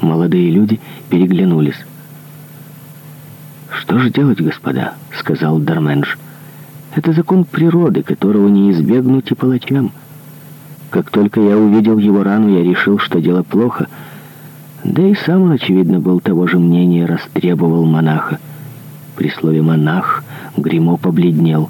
Молодые люди переглянулись. «Что же делать, господа?» — сказал Дарменш. «Это закон природы, которого не избегнуть и палачам. Как только я увидел его рану, я решил, что дело плохо. Да и сам он, очевидно, был того же мнения, растребовал монаха. При слове «монах» Гремо побледнел.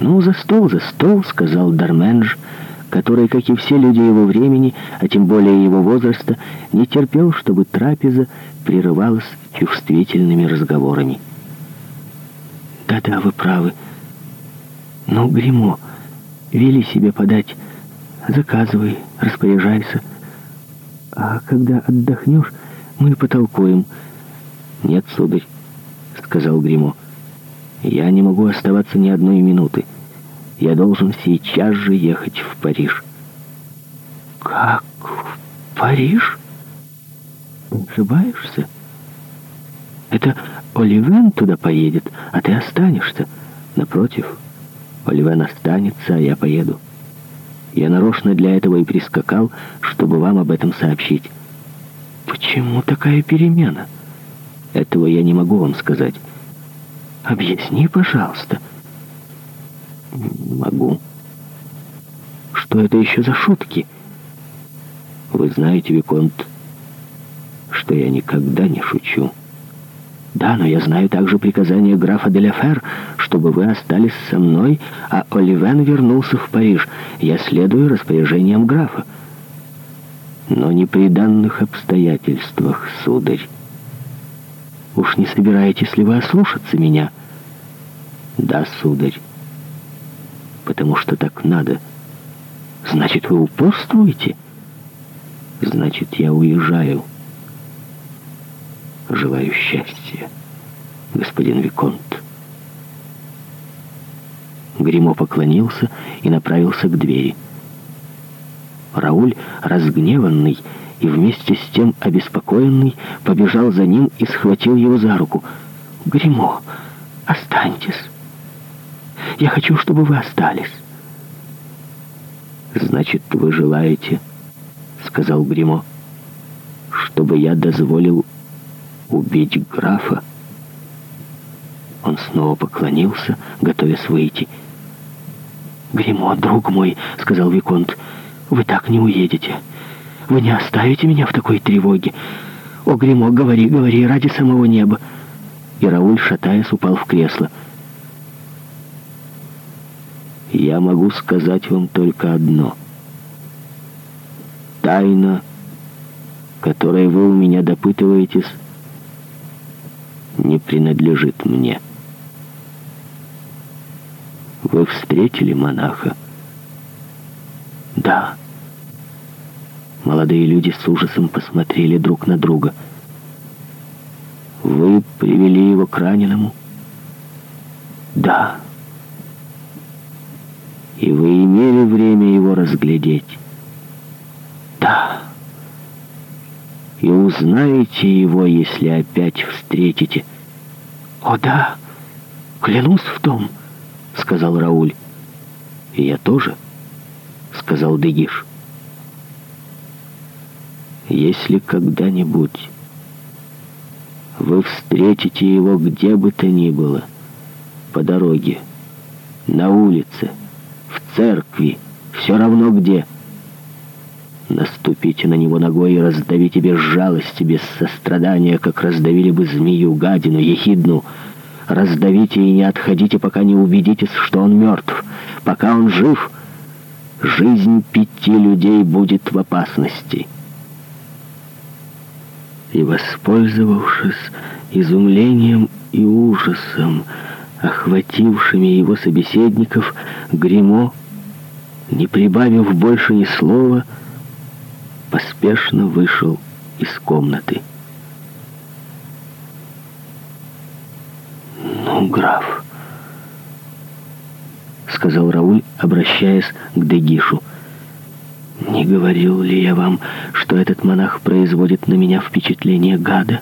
«Ну, за стол, за стол», — сказал Дарменш, — который, как и все люди его времени, а тем более его возраста, не терпел, чтобы трапеза прерывалась чувствительными разговорами. «Да-да, вы правы. Но гримо, вели себе подать. Заказывай, распоряжайся. А когда отдохнешь, мы потолкуем». «Нет, сударь», — сказал гримо. «Я не могу оставаться ни одной минуты». Я должен сейчас же ехать в Париж. Как в Париж? Ошибаешься? Это Оливен туда поедет, а ты останешься. Напротив, Оливен останется, а я поеду. Я нарочно для этого и прискакал, чтобы вам об этом сообщить. Почему такая перемена? Этого я не могу вам сказать. Объясни, пожалуйста. — не могу. Что это еще за шутки? Вы знаете, Виконт, что я никогда не шучу. Да, но я знаю также приказание графа Деляфер, чтобы вы остались со мной, а Оливен вернулся в Париж. Я следую распоряжениям графа. Но не при данных обстоятельствах, сударь. Уж не собираетесь ли вы ослушаться меня? Да, сударь потому что так надо. Значит, вы упорствуете? Значит, я уезжаю. Желаю счастья, господин Виконт. Гримо поклонился и направился к двери. Рауль, разгневанный и вместе с тем обеспокоенный, побежал за ним и схватил его за руку. «Гримо, останьтесь!» Я хочу, чтобы вы остались». «Значит, вы желаете», — сказал Гримо, — «чтобы я дозволил убить графа?» Он снова поклонился, готовясь выйти. «Гримо, друг мой», — сказал Виконт, — «вы так не уедете. Вы не оставите меня в такой тревоге. О, Гримо, говори, говори, ради самого неба». И Рауль, шатаясь, упал в кресло я могу сказать вам только одно. Тайна, которой вы у меня допытываетесь, не принадлежит мне. Вы встретили монаха? Да. Молодые люди с ужасом посмотрели друг на друга. Вы привели его к раненому? Да. Да и вы имели время его разглядеть. Да. И узнаете его, если опять встретите. О да, клянусь в том, сказал Рауль. И я тоже, сказал Дегиш. Если когда-нибудь вы встретите его где бы то ни было, по дороге, на улице, — церкви, все равно где. Наступите на него ногой и раздавите без жалости, без сострадания, как раздавили бы змею, гадину, ехидну. Раздавите и не отходите, пока не убедитесь, что он мертв. Пока он жив, жизнь пяти людей будет в опасности». И, воспользовавшись изумлением и ужасом, охватившими его собеседников, гримо не прибавив больше ни слова, поспешно вышел из комнаты. «Ну, граф», — сказал Рауль, обращаясь к Дегишу, — «не говорил ли я вам, что этот монах производит на меня впечатление гада?»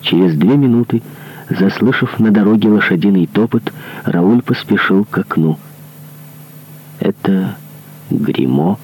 Через две минуты Заслышав на дороге лошадиный топот, Рауль поспешил к окну. Это гримо